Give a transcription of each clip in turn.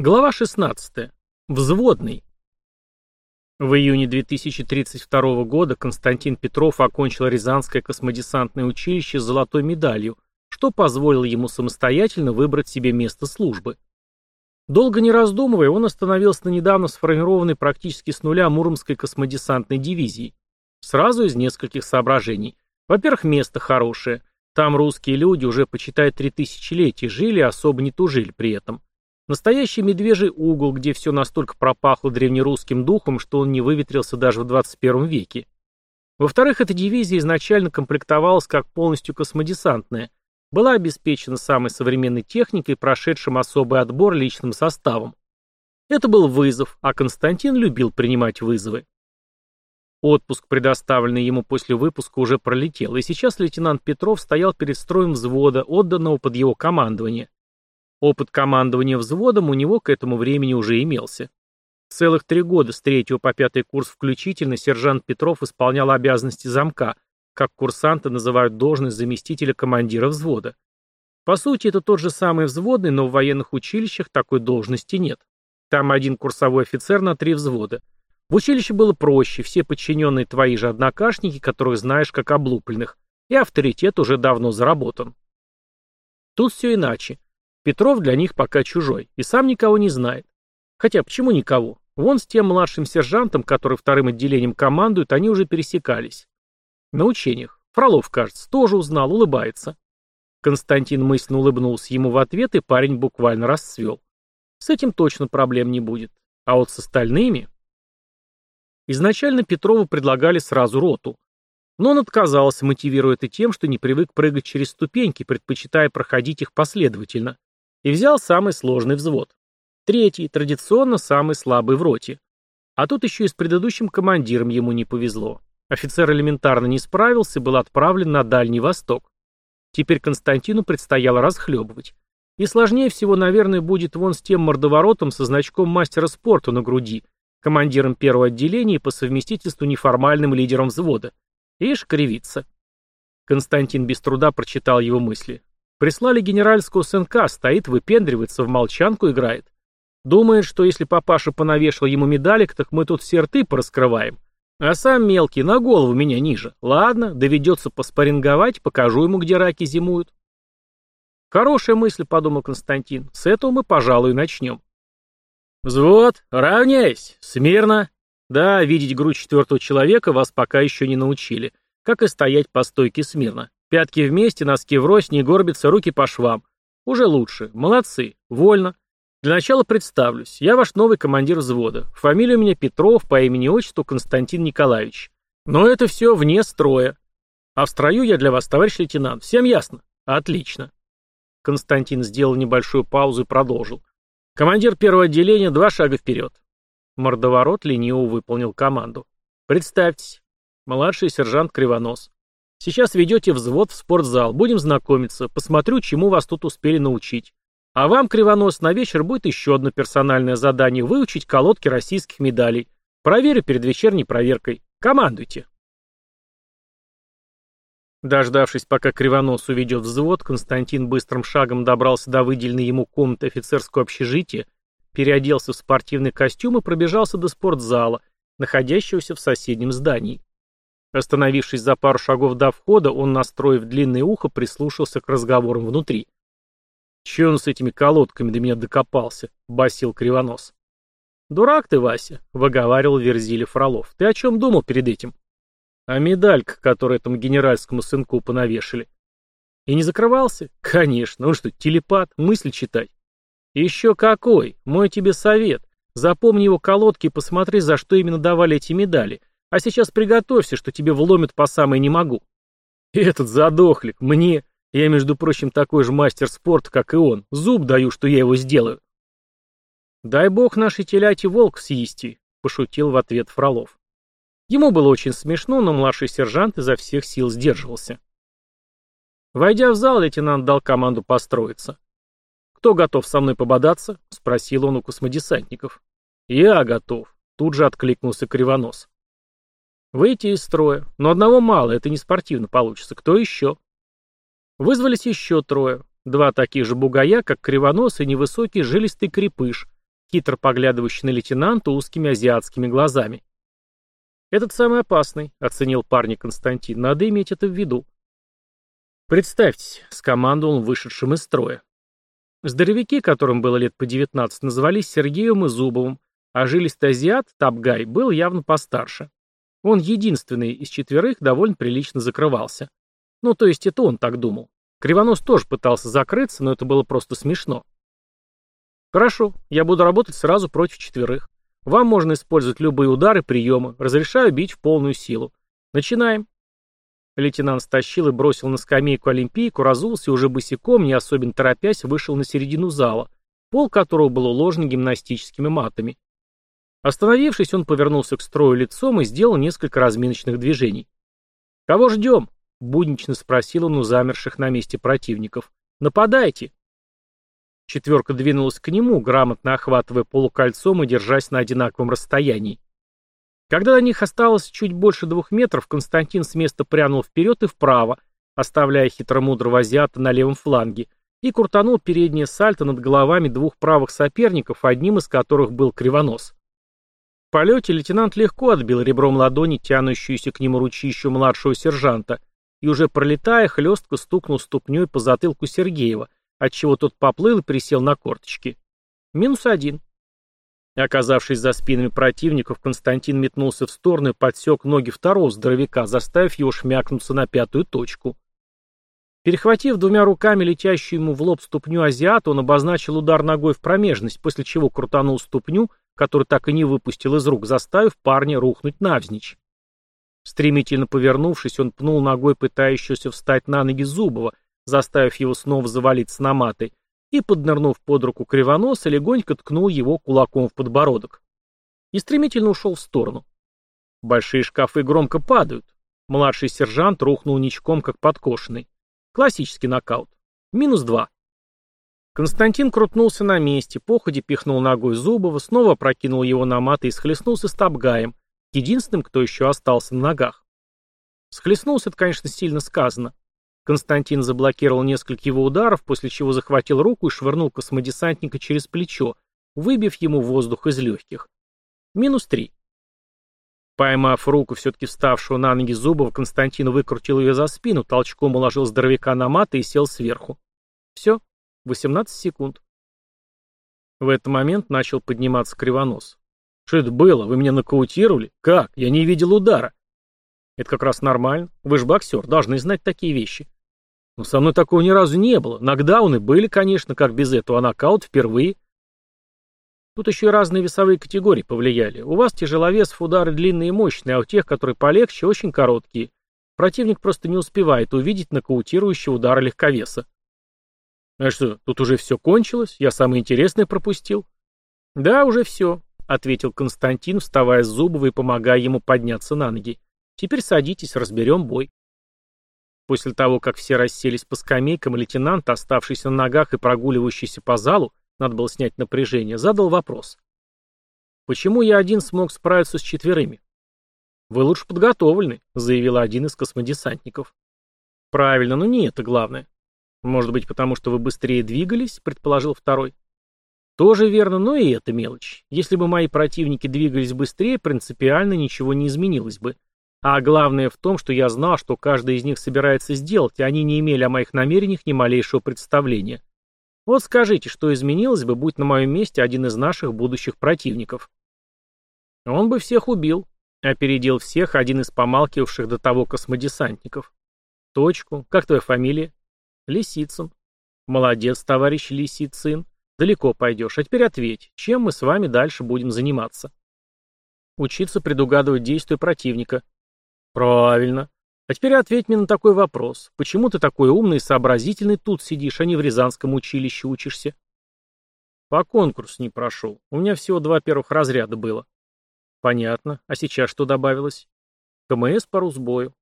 Глава 16. Взводный. В июне 2032 года Константин Петров окончил Рязанское космодесантное училище с золотой медалью, что позволило ему самостоятельно выбрать себе место службы. Долго не раздумывая, он остановился на недавно сформированной практически с нуля Муромской космодесантной дивизии. Сразу из нескольких соображений. Во-первых, место хорошее. Там русские люди уже, почитай, три тысячелетия жили особо не тужили при этом. Настоящий медвежий угол, где все настолько пропахло древнерусским духом, что он не выветрился даже в 21 веке. Во-вторых, эта дивизия изначально комплектовалась как полностью космодесантная, была обеспечена самой современной техникой, прошедшим особый отбор личным составом. Это был вызов, а Константин любил принимать вызовы. Отпуск, предоставленный ему после выпуска, уже пролетел, и сейчас лейтенант Петров стоял перед строем взвода, отданного под его командование. Опыт командования взводом у него к этому времени уже имелся. Целых три года с третьего по пятый курс включительно сержант Петров исполнял обязанности замка, как курсанты называют должность заместителя командира взвода. По сути, это тот же самый взводный, но в военных училищах такой должности нет. Там один курсовой офицер на три взвода. В училище было проще, все подчиненные твои же однокашники, которых знаешь как облупленных, и авторитет уже давно заработан. Тут все иначе. Петров для них пока чужой, и сам никого не знает. Хотя почему никого? Вон с тем младшим сержантом, который вторым отделением командует, они уже пересекались. На учениях. Фролов, кажется, тоже узнал, улыбается. Константин мысленно улыбнулся ему в ответ, и парень буквально расцвел. С этим точно проблем не будет. А вот с остальными... Изначально Петрову предлагали сразу роту. Но он отказался, мотивируя это тем, что не привык прыгать через ступеньки, предпочитая проходить их последовательно и взял самый сложный взвод. Третий, традиционно самый слабый в роте. А тут еще и с предыдущим командиром ему не повезло. Офицер элементарно не справился и был отправлен на Дальний Восток. Теперь Константину предстояло расхлебывать. И сложнее всего, наверное, будет вон с тем мордоворотом со значком мастера спорта на груди, командиром первого отделения по совместительству неформальным лидером взвода. Ишь, кривится. Константин без труда прочитал его мысли. Прислали генеральского сынка, стоит, выпендривается, в молчанку играет. Думает, что если папаша понавешал ему медалик, так мы тут все рты пораскрываем. А сам мелкий, на голову меня ниже. Ладно, доведется поспоринговать, покажу ему, где раки зимуют. Хорошая мысль, подумал Константин. С этого мы, пожалуй, начнем. Взвод, равняйсь, смирно. Да, видеть грудь четвертого человека вас пока еще не научили. Как и стоять по стойке смирно. Пятки вместе, носки врозь, не горбятся, руки по швам. Уже лучше. Молодцы. Вольно. Для начала представлюсь. Я ваш новый командир взвода. Фамилия у меня Петров, по имени-отчеству Константин Николаевич. Но это все вне строя. А в строю я для вас, товарищ лейтенант. Всем ясно? Отлично. Константин сделал небольшую паузу и продолжил. Командир первого отделения, два шага вперед. Мордоворот лениво выполнил команду. Представьтесь. Младший сержант Кривонос. Сейчас ведете взвод в спортзал, будем знакомиться, посмотрю, чему вас тут успели научить. А вам, Кривонос, на вечер будет еще одно персональное задание – выучить колодки российских медалей. Проверю перед вечерней проверкой. Командуйте. Дождавшись, пока Кривонос уведет взвод, Константин быстрым шагом добрался до выделенной ему комнаты офицерского общежития, переоделся в спортивный костюм и пробежался до спортзала, находящегося в соседнем здании. Остановившись за пару шагов до входа, он, настроив длинное ухо, прислушался к разговорам внутри. «Че он с этими колодками до меня докопался?» — басил Кривонос. «Дурак ты, Вася», — выговаривал Верзили Фролов. «Ты о чем думал перед этим?» «А медалька, которую этому генеральскому сынку понавешали». «И не закрывался?» «Конечно. Он что, телепат? Мысли читать?» «Еще какой! Мой тебе совет. Запомни его колодки и посмотри, за что именно давали эти медали. А сейчас приготовься, что тебе вломят по самой не могу. Этот задохлик, мне, я, между прочим, такой же мастер спорта, как и он, зуб даю, что я его сделаю. Дай бог нашей теляте волк съести, пошутил в ответ Фролов. Ему было очень смешно, но младший сержант изо всех сил сдерживался. Войдя в зал, лейтенант дал команду построиться. «Кто готов со мной пободаться?» — спросил он у космодесантников. «Я готов», — тут же откликнулся Кривонос. Выйти из строя. Но одного мало, это не спортивно получится. Кто еще? Вызвались еще трое. Два таких же бугая, как кривоносый невысокий жилистый крепыш, хитро поглядывающий на лейтенанта узкими азиатскими глазами. «Этот самый опасный», — оценил парня Константин. «Надо иметь это в виду». «Представьтесь», — скомандовал он вышедшим из строя. Здоровяки, которым было лет по девятнадцать, назывались Сергеем и Зубовым, а жилистый азиат, Табгай, был явно постарше. Он единственный из четверых довольно прилично закрывался. Ну, то есть это он так думал. Кривонос тоже пытался закрыться, но это было просто смешно. Хорошо, я буду работать сразу против четверых. Вам можно использовать любые удары, приемы. Разрешаю бить в полную силу. Начинаем. Лейтенант стащил и бросил на скамейку олимпийку, разулся и уже босиком, не особенно торопясь, вышел на середину зала, пол которого был уложен гимнастическими матами. Остановившись, он повернулся к строю лицом и сделал несколько разминочных движений. «Кого ждем?» — буднично спросил он у замерших на месте противников. «Нападайте!» Четверка двинулась к нему, грамотно охватывая полукольцом и держась на одинаковом расстоянии. Когда до них осталось чуть больше двух метров, Константин с места прянул вперед и вправо, оставляя хитромудрого азиата на левом фланге, и крутанул переднее сальто над головами двух правых соперников, одним из которых был Кривонос. В полете лейтенант легко отбил ребром ладони тянущуюся к нему ручищу младшего сержанта и уже пролетая, хлестко стукнул ступней по затылку Сергеева, отчего тот поплыл и присел на корточки. Минус один. Оказавшись за спинами противников, Константин метнулся в сторону и подсек ноги второго здоровяка, заставив его шмякнуться на пятую точку. Перехватив двумя руками летящую ему в лоб ступню азиата, он обозначил удар ногой в промежность, после чего крутанул ступню, которую так и не выпустил из рук, заставив парня рухнуть навзничь. Стремительно повернувшись, он пнул ногой пытающегося встать на ноги Зубова, заставив его снова завалиться на маты, и, поднырнув под руку кривоноса, легонько ткнул его кулаком в подбородок. И стремительно ушел в сторону. Большие шкафы громко падают. Младший сержант рухнул ничком, как подкошенный. Классический нокаут. Минус два. Константин крутнулся на месте, походе пихнул ногой Зубова, снова прокинул его на маты и схлестнулся с Табгаем, единственным, кто еще остался на ногах. Схлестнулся, это, конечно, сильно сказано. Константин заблокировал несколько его ударов, после чего захватил руку и швырнул космодесантника через плечо, выбив ему воздух из легких. Минус три. Поймав руку все-таки вставшего на ноги Зубова, Константин выкрутил ее за спину, толчком уложил здоровяка на маты и сел сверху. Все. 18 секунд. В этот момент начал подниматься кривонос. Что это было? Вы меня нокаутировали? Как? Я не видел удара. Это как раз нормально. Вы же боксер, должны знать такие вещи. Но со мной такого ни разу не было. Нокдауны были, конечно, как без этого, а нокаут впервые. Тут еще и разные весовые категории повлияли. У вас тяжеловесов удары длинные и мощные, а у тех, которые полегче, очень короткие. Противник просто не успевает увидеть нокаутирующего удара легковеса. А что, тут уже все кончилось? Я самое интересное пропустил? Да, уже все, ответил Константин, вставая с Зубова и помогая ему подняться на ноги. Теперь садитесь, разберем бой. После того, как все расселись по скамейкам, лейтенант, оставшийся на ногах и прогуливающийся по залу, надо было снять напряжение, задал вопрос. «Почему я один смог справиться с четверыми?» «Вы лучше подготовлены», — заявил один из космодесантников. «Правильно, но не это главное». «Может быть, потому что вы быстрее двигались?» — предположил второй. «Тоже верно, но и это мелочь. Если бы мои противники двигались быстрее, принципиально ничего не изменилось бы. А главное в том, что я знал, что каждый из них собирается сделать, и они не имели о моих намерениях ни малейшего представления. Вот скажите, что изменилось бы, будь на моем месте один из наших будущих противников. Он бы всех убил, опередил всех один из помалкивавших до того космодесантников. Точку. Как твоя фамилия? Лисицын. Молодец, товарищ Лисицын. Далеко пойдешь. А теперь ответь, чем мы с вами дальше будем заниматься? Учиться предугадывать действия противника. Правильно. А теперь ответь мне на такой вопрос. Почему ты такой умный и сообразительный тут сидишь, а не в Рязанском училище учишься? По конкурсу не прошел. У меня всего два первых разряда было. Понятно. А сейчас что добавилось? КМС по Русбою.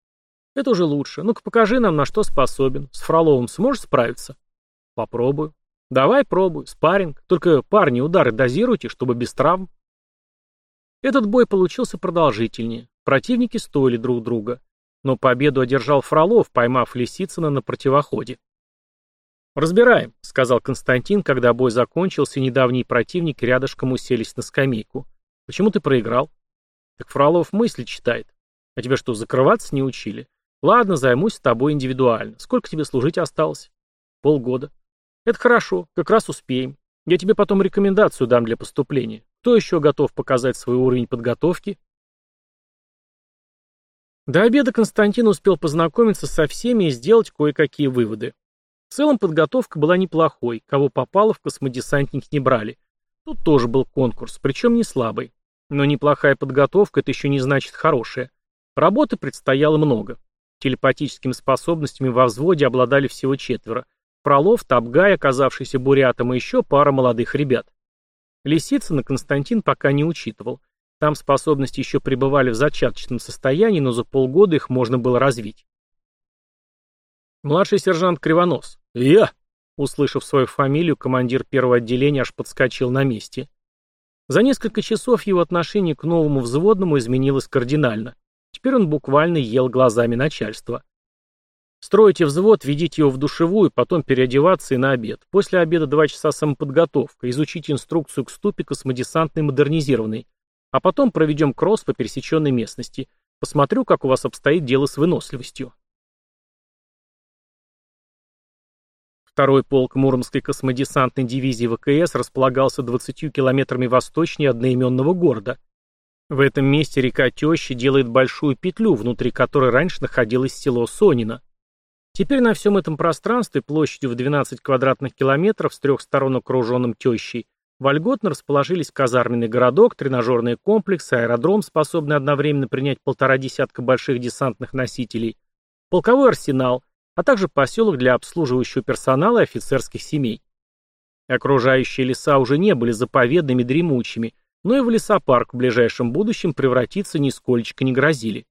Это уже лучше. Ну-ка покажи нам, на что способен. С Фроловым сможешь справиться? Попробую. Давай пробуй. Спарринг. Только парни удары дозируйте, чтобы без травм. Этот бой получился продолжительнее. Противники стоили друг друга. Но победу одержал Фролов, поймав Лисицына на противоходе. «Разбираем», — сказал Константин, когда бой закончился, и недавние противники рядышком уселись на скамейку. «Почему ты проиграл?» «Так Фролов мысли читает. А тебя что, закрываться не учили? Ладно, займусь с тобой индивидуально. Сколько тебе служить осталось?» «Полгода». «Это хорошо, как раз успеем. Я тебе потом рекомендацию дам для поступления. Кто еще готов показать свой уровень подготовки?» До обеда Константин успел познакомиться со всеми и сделать кое-какие выводы. В целом подготовка была неплохой, кого попало в космодесантник не брали. Тут тоже был конкурс, причем не слабый. Но неплохая подготовка – это еще не значит хорошая. Работы предстояло много. Телепатическими способностями во взводе обладали всего четверо. Фролов, Табгай, оказавшийся бурятом, и еще пара молодых ребят. Лисицына Константин пока не учитывал. Там способности еще пребывали в зачаточном состоянии, но за полгода их можно было развить. Младший сержант Кривонос. «Я!» Услышав свою фамилию, командир первого отделения аж подскочил на месте. За несколько часов его отношение к новому взводному изменилось кардинально. Теперь он буквально ел глазами начальства. Стройте взвод, ведите его в душевую, потом переодеваться и на обед. После обеда два часа самоподготовка, изучите инструкцию к ступе космодесантной модернизированной. А потом проведем кросс по пересеченной местности. Посмотрю, как у вас обстоит дело с выносливостью. Второй полк Муромской космодесантной дивизии ВКС располагался 20 километрами восточнее одноименного города. В этом месте река Теща делает большую петлю, внутри которой раньше находилось село Сонина. Теперь на всем этом пространстве площадью в 12 квадратных километров с трех сторон окруженным Тещей вольготно расположились казарменный городок, тренажерный комплекс, аэродром, способный одновременно принять полтора десятка больших десантных носителей, полковой арсенал, а также поселок для обслуживающего персонала и офицерских семей. Окружающие леса уже не были заповедными дремучими, но и в лесопарк в ближайшем будущем превратиться нисколько не грозили.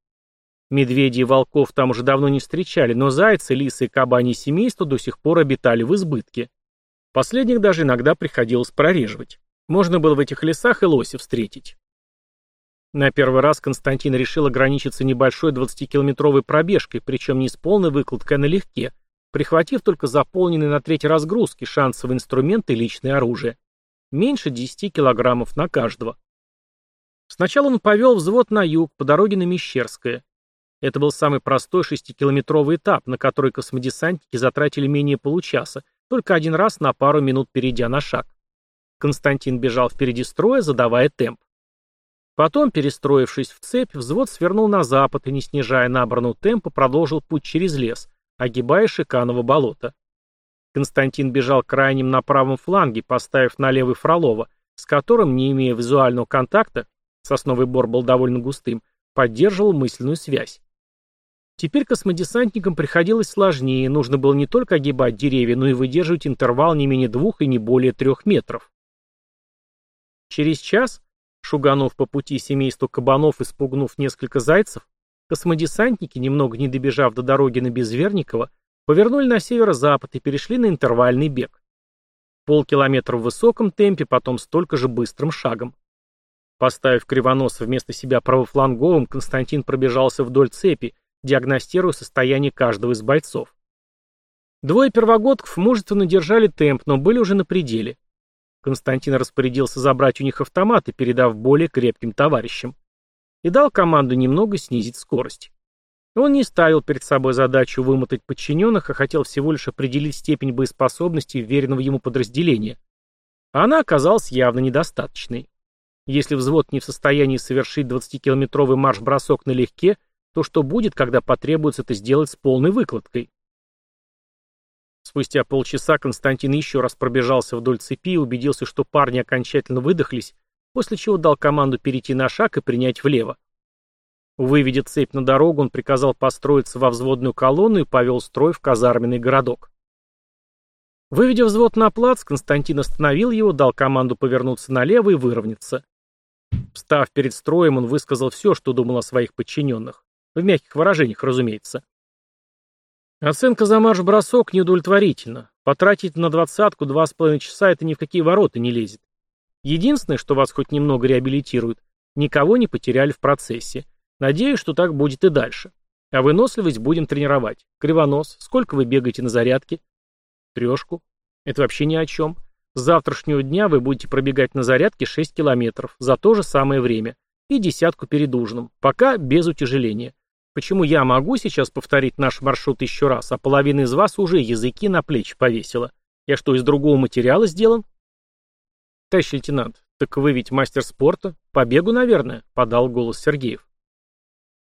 Медведей и волков там уже давно не встречали, но зайцы, лисы и кабани семейства до сих пор обитали в избытке. Последних даже иногда приходилось прореживать. Можно было в этих лесах и лоси встретить. На первый раз Константин решил ограничиться небольшой 20-километровой пробежкой, причем не с полной выкладкой, а налегке, прихватив только заполненные на треть разгрузки, шансовые инструменты и личное оружие. Меньше 10 килограммов на каждого. Сначала он повел взвод на юг, по дороге на Мещерское. Это был самый простой шестикилометровый этап, на который космодесантники затратили менее получаса, только один раз на пару минут перейдя на шаг. Константин бежал впереди строя, задавая темп. Потом, перестроившись в цепь, взвод свернул на запад и, не снижая набранного темпа, продолжил путь через лес, огибая Шиканово болото. Константин бежал крайним на правом фланге, поставив на левый Фролова, с которым, не имея визуального контакта, сосновый бор был довольно густым, поддерживал мысленную связь. Теперь космодесантникам приходилось сложнее, нужно было не только огибать деревья, но и выдерживать интервал не менее двух и не более трех метров. Через час Шуганов по пути семейству кабанов и спугнув несколько зайцев, космодесантники, немного не добежав до дороги на Безверниково, повернули на северо-запад и перешли на интервальный бег. Полкилометра в высоком темпе, потом столько же быстрым шагом. Поставив кривонос вместо себя правофланговым, Константин пробежался вдоль цепи, диагностируя состояние каждого из бойцов. Двое первогодков мужественно держали темп, но были уже на пределе. Константин распорядился забрать у них автоматы, передав более крепким товарищам. И дал команду немного снизить скорость. Он не ставил перед собой задачу вымотать подчиненных, а хотел всего лишь определить степень боеспособности веренного ему подразделения. Она оказалась явно недостаточной. Если взвод не в состоянии совершить 20-километровый марш-бросок налегке, то что будет, когда потребуется это сделать с полной выкладкой? Спустя полчаса Константин еще раз пробежался вдоль цепи и убедился, что парни окончательно выдохлись, после чего дал команду перейти на шаг и принять влево. Выведя цепь на дорогу, он приказал построиться во взводную колонну и повел строй в казарменный городок. Выведя взвод на плац, Константин остановил его, дал команду повернуться налево и выровняться. Встав перед строем, он высказал все, что думал о своих подчиненных. В мягких выражениях, разумеется. Оценка за марш-бросок неудовлетворительна. Потратить на двадцатку два с половиной часа это ни в какие ворота не лезет. Единственное, что вас хоть немного реабилитирует, никого не потеряли в процессе. Надеюсь, что так будет и дальше. А выносливость будем тренировать. Кривонос, сколько вы бегаете на зарядке? Трешку. Это вообще ни о чем. С завтрашнего дня вы будете пробегать на зарядке 6 километров за то же самое время и десятку перед ужином, пока без утяжеления. Почему я могу сейчас повторить наш маршрут еще раз, а половина из вас уже языки на плечи повесила? Я что, из другого материала сделан? Товарищ лейтенант, так вы ведь мастер спорта? По бегу, наверное, подал голос Сергеев.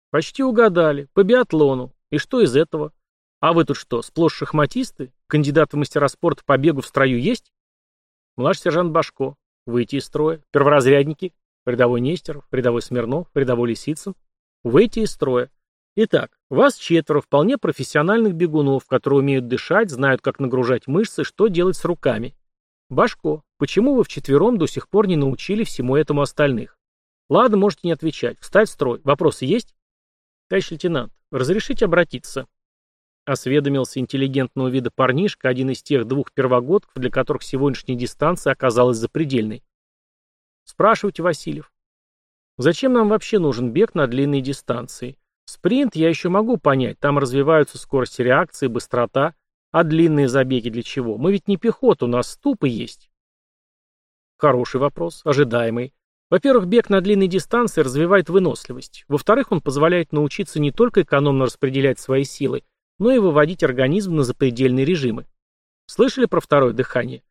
Почти угадали. По биатлону. И что из этого? А вы тут что, сплошь шахматисты? Кандидаты в мастера спорта по бегу в строю есть? Младший сержант Башко. Выйти из строя. Перворазрядники. Рядовой Нестеров, рядовой Смирнов, рядовой Лисицын. Выйти из строя. Итак, вас четверо вполне профессиональных бегунов, которые умеют дышать, знают, как нагружать мышцы, что делать с руками. Башко, почему вы вчетвером до сих пор не научили всему этому остальных? Ладно, можете не отвечать. Встать в строй. Вопросы есть? Товарищ лейтенант, разрешите обратиться? Осведомился интеллигентного вида парнишка, один из тех двух первогодков, для которых сегодняшняя дистанция оказалась запредельной. Спрашивайте, Васильев. Зачем нам вообще нужен бег на длинные дистанции? Спринт я еще могу понять, там развиваются скорость реакции, быстрота, а длинные забеги для чего? Мы ведь не пехота, у нас ступы есть. Хороший вопрос, ожидаемый. Во-первых, бег на длинной дистанции развивает выносливость. Во-вторых, он позволяет научиться не только экономно распределять свои силы, но и выводить организм на запредельные режимы. Слышали про второе дыхание?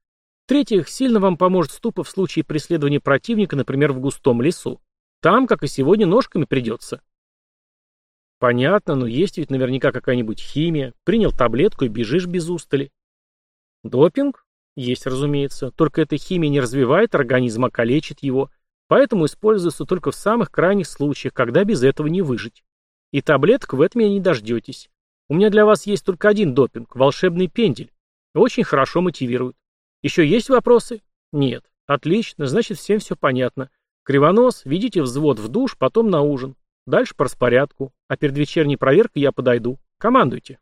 В-третьих, сильно вам поможет ступа в случае преследования противника, например, в густом лесу. Там, как и сегодня, ножками придется. Понятно, но есть ведь наверняка какая-нибудь химия. Принял таблетку и бежишь без устали. Допинг? Есть, разумеется. Только эта химия не развивает организм, а калечит его. Поэтому используется только в самых крайних случаях, когда без этого не выжить. И таблеток в этом меня не дождетесь. У меня для вас есть только один допинг – волшебный пендель. Очень хорошо мотивирует. Еще есть вопросы? Нет. Отлично, значит всем все понятно. Кривонос, ведите взвод в душ, потом на ужин. Дальше по распорядку. А перед вечерней проверкой я подойду. Командуйте.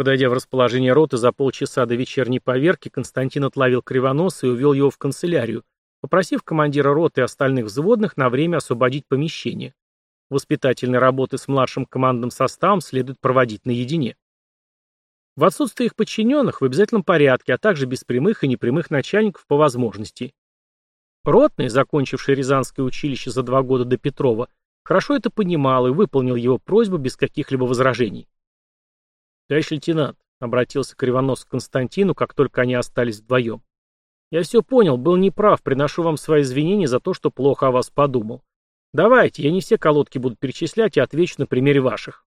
Подойдя в расположение роты за полчаса до вечерней поверки, Константин отловил Кривоноса и увел его в канцелярию, попросив командира роты и остальных взводных на время освободить помещение. Воспитательные работы с младшим командным составом следует проводить наедине. В отсутствие их подчиненных в обязательном порядке, а также без прямых и непрямых начальников по возможности. Ротный, закончивший Рязанское училище за два года до Петрова, хорошо это понимал и выполнил его просьбу без каких-либо возражений. «Товарищ лейтенант», — обратился Кривонос к Константину, как только они остались вдвоем. «Я все понял, был неправ, приношу вам свои извинения за то, что плохо о вас подумал. Давайте, я не все колодки буду перечислять и отвечу на примере ваших.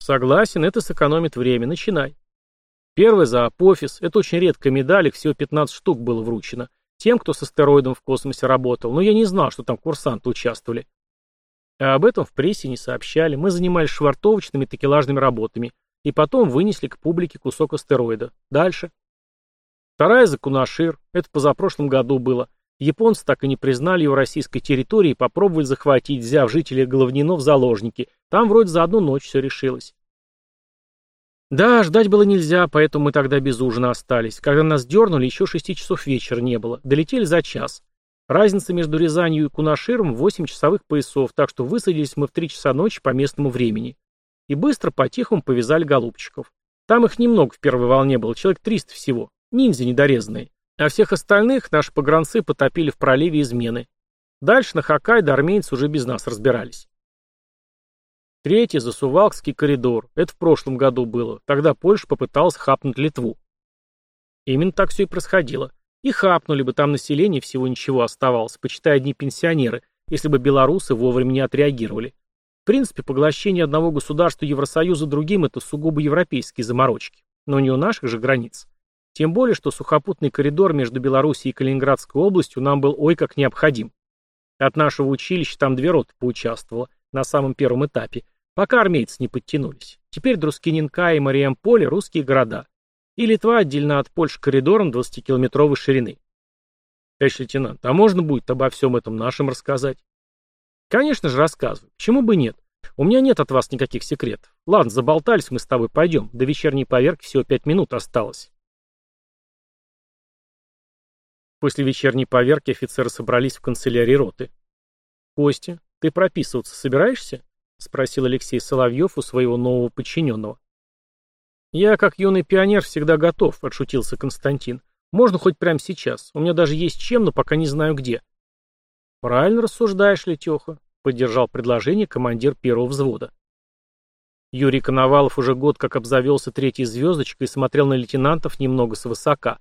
Согласен, это сэкономит время. Начинай. Первый за апофис. Это очень редкая медаль, их всего 15 штук было вручено. Тем, кто с астероидом в космосе работал. Но я не знал, что там курсанты участвовали. А об этом в прессе не сообщали. Мы занимались швартовочными такелажными работами. И потом вынесли к публике кусок астероида. Дальше. Вторая за Кунашир. Это позапрошлом году было. Японцы так и не признали его российской территории и попробовали захватить, взяв жителей Головнино в заложники. Там вроде за одну ночь все решилось. Да, ждать было нельзя, поэтому мы тогда без ужина остались. Когда нас дернули, еще шести часов вечера не было. Долетели за час. Разница между Рязанью и Кунаширом восемь часовых поясов, так что высадились мы в три часа ночи по местному времени. И быстро по-тихому повязали голубчиков. Там их немного в первой волне было, человек триста всего. Ниндзя недорезанные. А всех остальных наши погранцы потопили в проливе измены. Дальше на Хоккайдо армейцы уже без нас разбирались. Третий – Засувалкский коридор. Это в прошлом году было. Тогда Польша попыталась хапнуть Литву. Именно так все и происходило. И хапнули бы, там население всего ничего оставалось, почитай одни пенсионеры, если бы белорусы вовремя не отреагировали. Принципе, поглощение одного государства Евросоюза другим – это сугубо европейские заморочки. Но не у наших же границ. Тем более, что сухопутный коридор между Белоруссией и Калининградской областью нам был ой как необходим. От нашего училища там две роты поучаствовало на самом первом этапе, пока армейцы не подтянулись. Теперь Друскиненка и Мариамполе – русские города. И Литва отдельно от Польши коридором 20-километровой ширины. Товарищ лейтенант, а можно будет обо всем этом нашим рассказать? Конечно же, рассказываю. Почему бы нет? У меня нет от вас никаких секретов. Ладно, заболтались мы с тобой, пойдем. До вечерней поверки всего пять минут осталось. После вечерней поверки офицеры собрались в канцелярии роты. «Костя, ты прописываться собираешься?» — спросил Алексей Соловьев у своего нового подчиненного. «Я, как юный пионер, всегда готов», — отшутился Константин. «Можно хоть прямо сейчас. У меня даже есть чем, но пока не знаю где». «Правильно рассуждаешь, Летеха», — поддержал предложение командир первого взвода. Юрий Коновалов уже год как обзавелся третьей звездочкой и смотрел на лейтенантов немного свысока.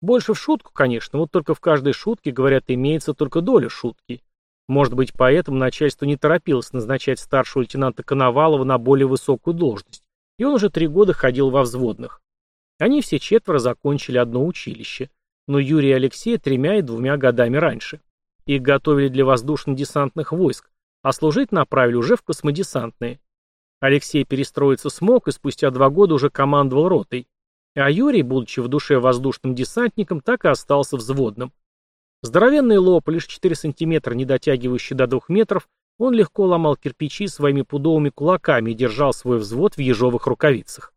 Больше в шутку, конечно, вот только в каждой шутке, говорят, имеется только доля шутки. Может быть, поэтому начальство не торопилось назначать старшего лейтенанта Коновалова на более высокую должность, и он уже три года ходил во взводных. Они все четверо закончили одно училище, но Юрий и Алексей тремя и двумя годами раньше. Их готовили для воздушно-десантных войск, а служить направили уже в космодесантные. Алексей перестроиться смог и спустя два года уже командовал ротой. А Юрий, будучи в душе воздушным десантником, так и остался взводным. Здоровенный лоб, лишь 4 сантиметра, не дотягивающий до 2 метров, он легко ломал кирпичи своими пудовыми кулаками и держал свой взвод в ежовых рукавицах.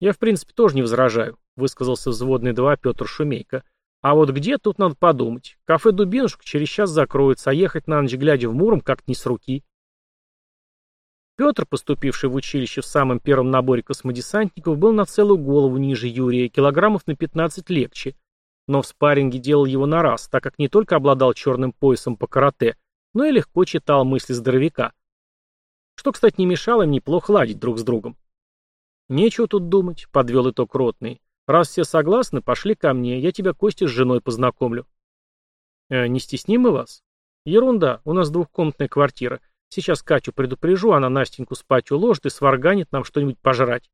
«Я, в принципе, тоже не возражаю», — высказался взводный 2 Петр Шумейко. «А вот где, тут надо подумать. Кафе «Дубинушка» через час закроется, а ехать на ночь глядя в Муром как-то не с руки». Петр, поступивший в училище в самом первом наборе космодесантников, был на целую голову ниже Юрия, килограммов на 15 легче, но в спарринге делал его на раз, так как не только обладал черным поясом по карате, но и легко читал мысли здоровяка. Что, кстати, не мешало им неплохо ладить друг с другом. «Нечего тут думать», — подвел итог ротный. «Раз все согласны, пошли ко мне, я тебя, Костя, с женой познакомлю». «Э, «Не стесним мы вас?» «Ерунда, у нас двухкомнатная квартира. Сейчас Катю предупрежу, она Настеньку спать уложит и сварганит нам что-нибудь пожрать.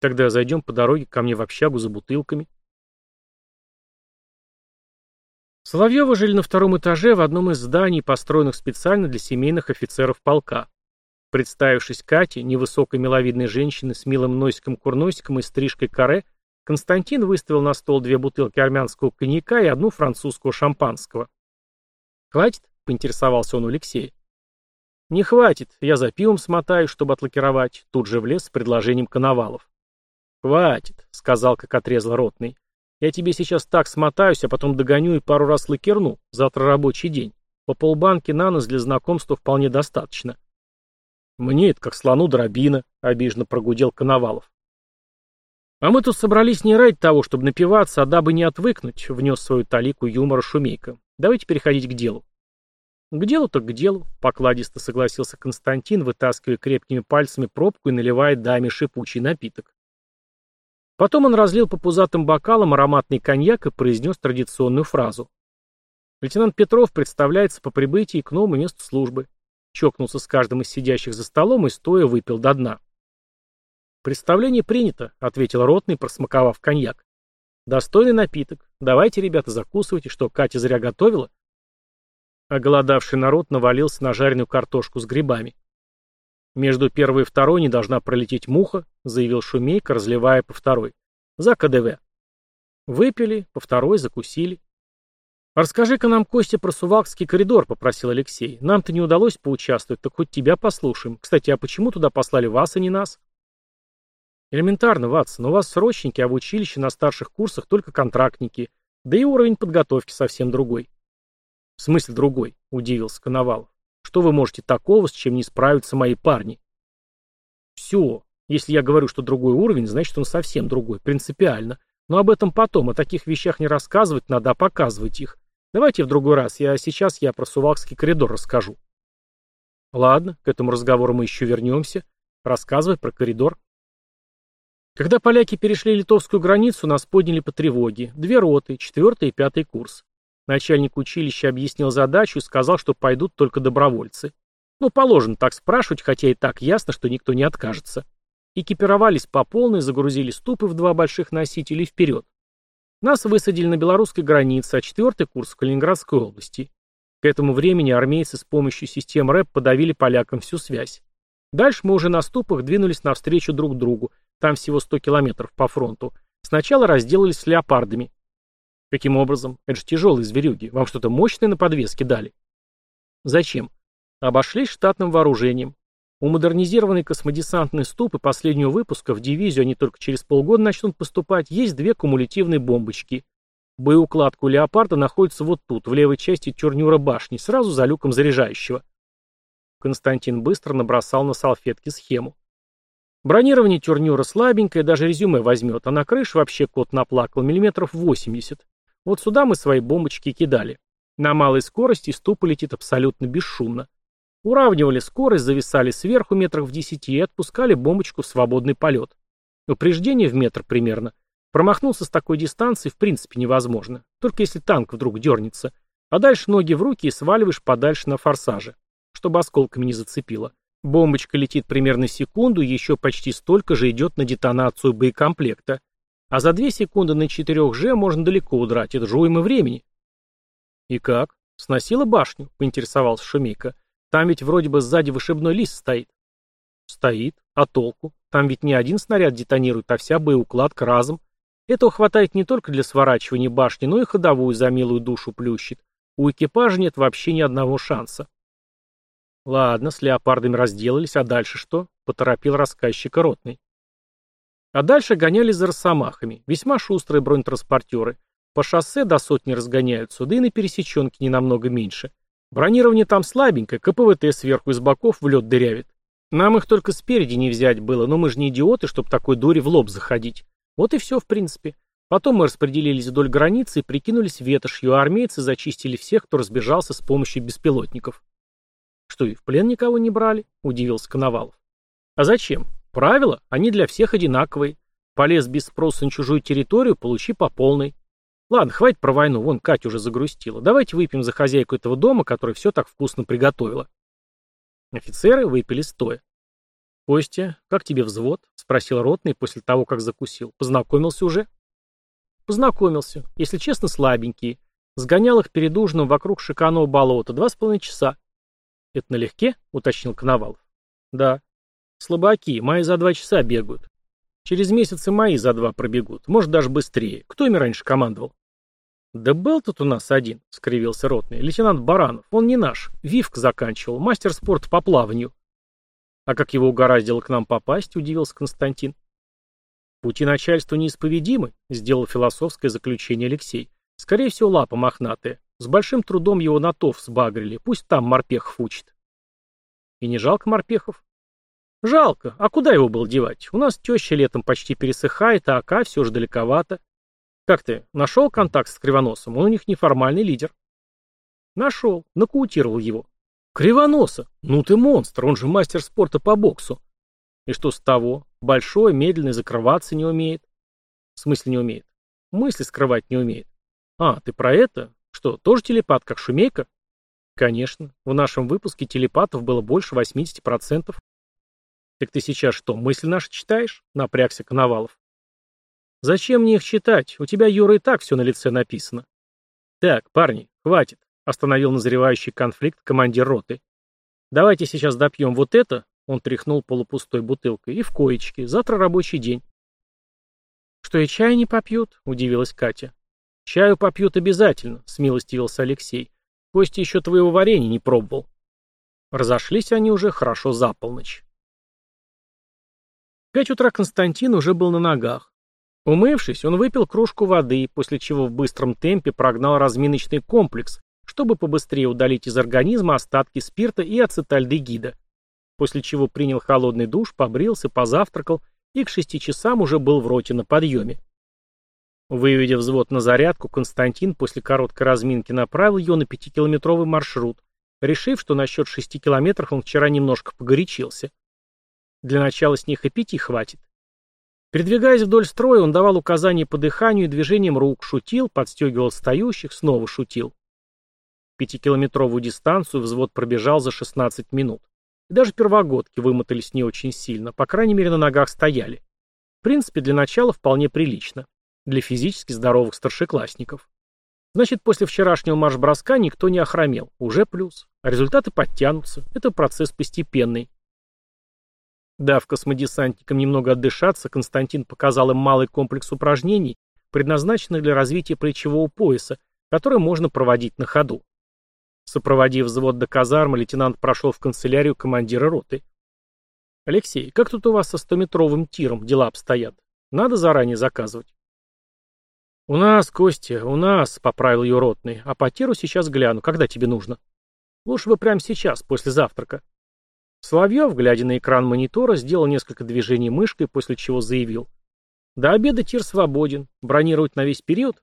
Тогда зайдем по дороге ко мне в общагу за бутылками. Соловьевы жили на втором этаже в одном из зданий, построенных специально для семейных офицеров полка. Представившись Кате, невысокой миловидной женщиной с милым носиком-курносиком и стрижкой каре, Константин выставил на стол две бутылки армянского коньяка и одну французского шампанского. «Хватит?» — поинтересовался он у Алексея. «Не хватит, я за пивом смотаюсь, чтобы отлакировать», тут же влез с предложением Коновалов. «Хватит», — сказал, как отрезал ротный. «Я тебе сейчас так смотаюсь, а потом догоню и пару раз лакерну. Завтра рабочий день. По полбанки на нос для знакомства вполне достаточно». «Мне это как слону дробина», — обиженно прогудел Коновалов. «А мы тут собрались не ради того, чтобы напиваться, а дабы не отвыкнуть», — внес свою талику юмора Шумейка. «Давайте переходить к делу». «К делу так к делу», — покладисто согласился Константин, вытаскивая крепкими пальцами пробку и наливая даме шипучий напиток. Потом он разлил по пузатым бокалам ароматный коньяк и произнес традиционную фразу. Лейтенант Петров представляется по прибытии к новому месту службы. Чокнулся с каждым из сидящих за столом и стоя выпил до дна. «Представление принято», — ответил ротный, просмаковав коньяк. «Достойный напиток. Давайте, ребята, закусывайте, что Катя зря готовила». Оголодавший народ навалился на жареную картошку с грибами. «Между первой и второй не должна пролететь муха», заявил Шумейка, разливая по второй. «За КДВ». Выпили, по второй закусили. «Расскажи-ка нам, Костя, про Сувалкский коридор», — попросил Алексей. «Нам-то не удалось поучаствовать, так хоть тебя послушаем. Кстати, а почему туда послали вас, а не нас?» «Элементарно, Ватсон, у вас срочники, а в училище на старших курсах только контрактники. Да и уровень подготовки совсем другой. «В смысле другой?» — удивился Коновалов. «Что вы можете такого, с чем не справятся мои парни?» «Все. Если я говорю, что другой уровень, значит, он совсем другой, принципиально. Но об этом потом, о таких вещах не рассказывать надо, а показывать их. Давайте в другой раз, я сейчас я про Сувалкский коридор расскажу». «Ладно, к этому разговору мы еще вернемся. Рассказывай про коридор». Когда поляки перешли литовскую границу, нас подняли по тревоге. Две роты, четвертый и пятый курс. Начальник училища объяснил задачу и сказал, что пойдут только добровольцы. Ну, положено так спрашивать, хотя и так ясно, что никто не откажется. Экипировались по полной, загрузили ступы в два больших носителя и вперед. Нас высадили на белорусской границе, а четвертый курс в Калининградской области. К этому времени армейцы с помощью систем РЭП подавили полякам всю связь. Дальше мы уже на ступах двинулись навстречу друг другу, там всего 100 километров по фронту. Сначала разделались с леопардами. Каким образом? Это же тяжелые зверюги. Вам что-то мощное на подвеске дали? Зачем? Обошлись штатным вооружением. У модернизированной космодесантной ступы последнего выпуска в дивизию они только через полгода начнут поступать, есть две кумулятивные бомбочки. Боеукладка у «Леопарда» находится вот тут, в левой части турнюра башни, сразу за люком заряжающего. Константин быстро набросал на салфетке схему. Бронирование турнюра слабенькое, даже резюме возьмет, а на крыше вообще кот наплакал миллиметров 80. Вот сюда мы свои бомбочки кидали. На малой скорости ступа летит абсолютно бесшумно. Уравнивали скорость, зависали сверху метрах в десяти и отпускали бомбочку в свободный полет. Упреждение в метр примерно. Промахнуться с такой дистанции в принципе невозможно, только если танк вдруг дернется. А дальше ноги в руки и сваливаешь подальше на форсаже, чтобы осколками не зацепило. Бомбочка летит примерно секунду, еще почти столько же идет на детонацию боекомплекта. А за две секунды на 4G можно далеко удрать, это же уйма времени. «И как? Сносила башню?» — поинтересовался Шумейка. «Там ведь вроде бы сзади вышибной лист стоит». «Стоит. А толку? Там ведь не один снаряд детонирует, а вся боеукладка разом. Этого хватает не только для сворачивания башни, но и ходовую за милую душу плющит. У экипажа нет вообще ни одного шанса. Ладно, с леопардами разделались, а дальше что? Поторопил рассказчика ротный. А дальше гонялись за росомахами. Весьма шустрые бронетранспортеры. По шоссе до сотни разгоняются, да и на пересеченке не намного меньше. Бронирование там слабенькое, КПВТ сверху и с боков в лед дырявит. Нам их только спереди не взять было, но мы же не идиоты, чтобы такой дури в лоб заходить. Вот и все, в принципе. Потом мы распределились вдоль границы и прикинулись ветошью, а армейцы зачистили всех, кто разбежался с помощью беспилотников. Что, и в плен никого не брали? Удивился Коновалов. А зачем? Правила, они для всех одинаковые. Полез без спроса на чужую территорию, получи по полной. Ладно, хватит про войну, вон Катя уже загрустила. Давайте выпьем за хозяйку этого дома, которая все так вкусно приготовила. Офицеры выпили стоя. «Костя, как тебе взвод?» — спросил ротный после того, как закусил. «Познакомился уже?» «Познакомился. Если честно, слабенькие. Сгонял их перед ужином вокруг шиканого болота. Два с половиной часа. «Это налегке?» — уточнил Коновалов. «Да». «Слабаки, мои за два часа бегают. Через месяц и мои за два пробегут. Может, даже быстрее. Кто ими раньше командовал?» «Да был тут у нас один», — скривился ротный. «Лейтенант Баранов. Он не наш. Вивк заканчивал. Мастер спорта по плаванию». «А как его угораздило к нам попасть?» — удивился Константин. «Пути начальства неисповедимы», — сделал философское заключение Алексей. «Скорее всего, лапа мохнатая. С большим трудом его на тов сбагрили, пусть там морпехов учит. И не жалко морпехов? Жалко. А куда его было девать? У нас теща летом почти пересыхает, а АК все же далековато. Как ты, нашел контакт с Кривоносом? Он у них неформальный лидер. Нашел, нокаутировал его. Кривоноса? Ну ты монстр, он же мастер спорта по боксу. И что с того? Большой, медленный, закрываться не умеет. В смысле не умеет? Мысли скрывать не умеет. А, ты про это? Что, тоже телепат, как Шумейка? Конечно. В нашем выпуске телепатов было больше 80%. Так ты сейчас что, мысли наши читаешь? Напрягся Коновалов. Зачем мне их читать? У тебя, Юра, и так все на лице написано. Так, парни, хватит. Остановил назревающий конфликт командир роты. Давайте сейчас допьем вот это, он тряхнул полупустой бутылкой, и в коечке. Завтра рабочий день. Что и чай не попьют? Удивилась Катя. «Чаю попьют обязательно», — смилостивился Алексей. «Костя еще твоего варенья не пробовал». Разошлись они уже хорошо за полночь. В пять утра Константин уже был на ногах. Умывшись, он выпил кружку воды, после чего в быстром темпе прогнал разминочный комплекс, чтобы побыстрее удалить из организма остатки спирта и ацетальдегида. После чего принял холодный душ, побрился, позавтракал и к шести часам уже был в роте на подъеме. Выведя взвод на зарядку, Константин после короткой разминки направил ее на пятикилометровый маршрут, решив, что насчет шести километров он вчера немножко погорячился. Для начала с них и пяти хватит. Передвигаясь вдоль строя, он давал указания по дыханию и движениям рук, шутил, подстегивал стоящих, снова шутил. Пятикилометровую дистанцию взвод пробежал за 16 минут. И даже первогодки вымотались не очень сильно, по крайней мере на ногах стояли. В принципе, для начала вполне прилично для физически здоровых старшеклассников. Значит, после вчерашнего марш-броска никто не охромел. Уже плюс. А результаты подтянутся. Это процесс постепенный. Дав космодесантникам немного отдышаться, Константин показал им малый комплекс упражнений, предназначенных для развития плечевого пояса, который можно проводить на ходу. Сопроводив взвод до казармы, лейтенант прошел в канцелярию командира роты. «Алексей, как тут у вас со стометровым тиром дела обстоят? Надо заранее заказывать?» «У нас, Костя, у нас», — поправил ее ротный, — «а по тиру сейчас гляну. Когда тебе нужно?» «Лучше бы прямо сейчас, после завтрака». Соловьев, глядя на экран монитора, сделал несколько движений мышкой, после чего заявил. До обеда тир свободен. Бронировать на весь период?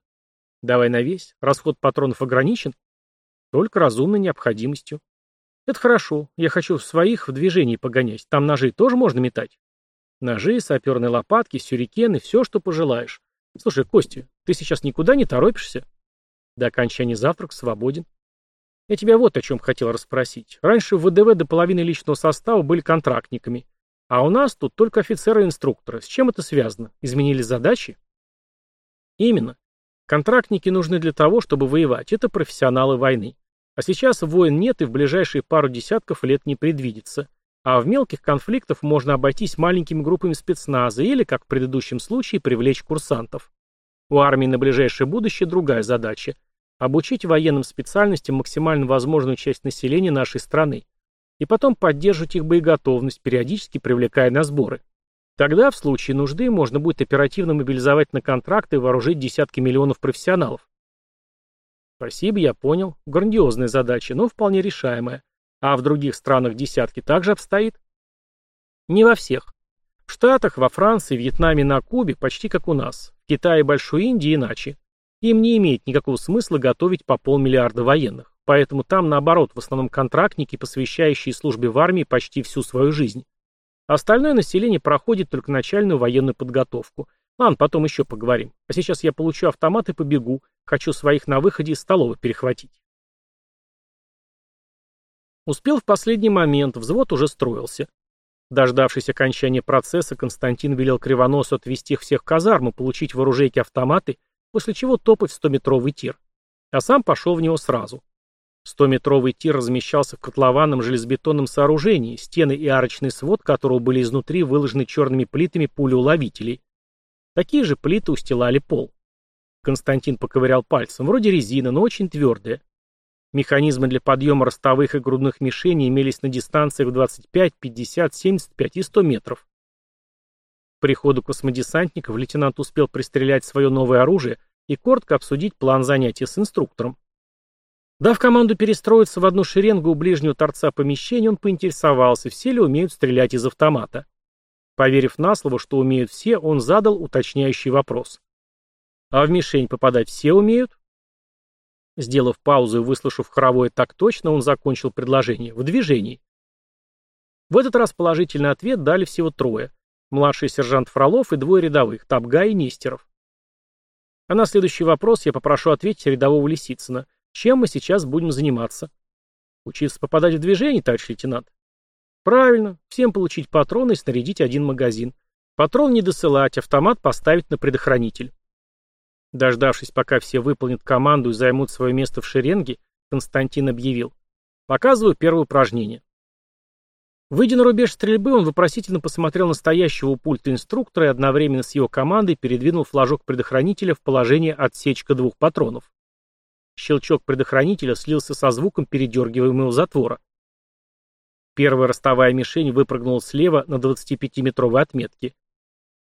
Давай на весь. Расход патронов ограничен? Только разумной необходимостью. Это хорошо. Я хочу своих в движении погонять. Там ножи тоже можно метать? Ножи, саперные лопатки, сюрикены, все, что пожелаешь. Слушай, Костя, ты сейчас никуда не торопишься? До окончания завтрака свободен. Я тебя вот о чем хотел расспросить. Раньше в ВДВ до половины личного состава были контрактниками. А у нас тут только офицеры и инструкторы. С чем это связано? Изменили задачи? Именно. Контрактники нужны для того, чтобы воевать. Это профессионалы войны. А сейчас войн нет и в ближайшие пару десятков лет не предвидится. А в мелких конфликтах можно обойтись маленькими группами спецназа или, как в предыдущем случае, привлечь курсантов. У армии на ближайшее будущее другая задача – обучить военным специальностям максимально возможную часть населения нашей страны и потом поддерживать их боеготовность, периодически привлекая на сборы. Тогда, в случае нужды, можно будет оперативно мобилизовать на контракты и вооружить десятки миллионов профессионалов. Спасибо, я понял. Грандиозная задача, но вполне решаемая. А в других странах десятки также обстоит? Не во всех. В Штатах, во Франции, Вьетнаме, на Кубе почти как у нас. В Китае и Большой Индии иначе. Им не имеет никакого смысла готовить по полмиллиарда военных. Поэтому там, наоборот, в основном контрактники, посвящающие службе в армии почти всю свою жизнь. Остальное население проходит только начальную военную подготовку. Ладно, потом еще поговорим. А сейчас я получу автомат и побегу. Хочу своих на выходе из столовой перехватить. Успел в последний момент, взвод уже строился. Дождавшись окончания процесса, Константин велел Кривоносу отвезти их всех в казарму, получить в оружейке автоматы, после чего топать в 100-метровый тир. А сам пошел в него сразу. 100-метровый тир размещался в котлованном железобетонном сооружении, стены и арочный свод которого были изнутри выложены черными плитами пулеуловителей. Такие же плиты устилали пол. Константин поковырял пальцем, вроде резина, но очень твердая. Механизмы для подъема ростовых и грудных мишеней имелись на дистанциях 25, 50, 75 и 100 метров. К приходу космодесантников лейтенант успел пристрелять свое новое оружие и коротко обсудить план занятия с инструктором. Дав команду перестроиться в одну шеренгу у ближнего торца помещения, он поинтересовался, все ли умеют стрелять из автомата. Поверив на слово, что умеют все, он задал уточняющий вопрос. «А в мишень попадать все умеют?» Сделав паузу и выслушав хоровое так точно, он закончил предложение. В движении. В этот раз положительный ответ дали всего трое. Младший сержант Фролов и двое рядовых, Табга и Нестеров. А на следующий вопрос я попрошу ответить рядового Лисицына. Чем мы сейчас будем заниматься? Учиться попадать в движение, товарищ лейтенант? Правильно. Всем получить патроны и снарядить один магазин. Патрон не досылать, автомат поставить на предохранитель. Дождавшись, пока все выполнят команду и займут свое место в шеренге, Константин объявил. Показываю первое упражнение. Выйдя на рубеж стрельбы, он вопросительно посмотрел на стоящего у пульта инструктора и одновременно с его командой передвинул флажок предохранителя в положение отсечка двух патронов. Щелчок предохранителя слился со звуком передергиваемого затвора. Первая ростовая мишень выпрыгнула слева на 25-метровой отметке.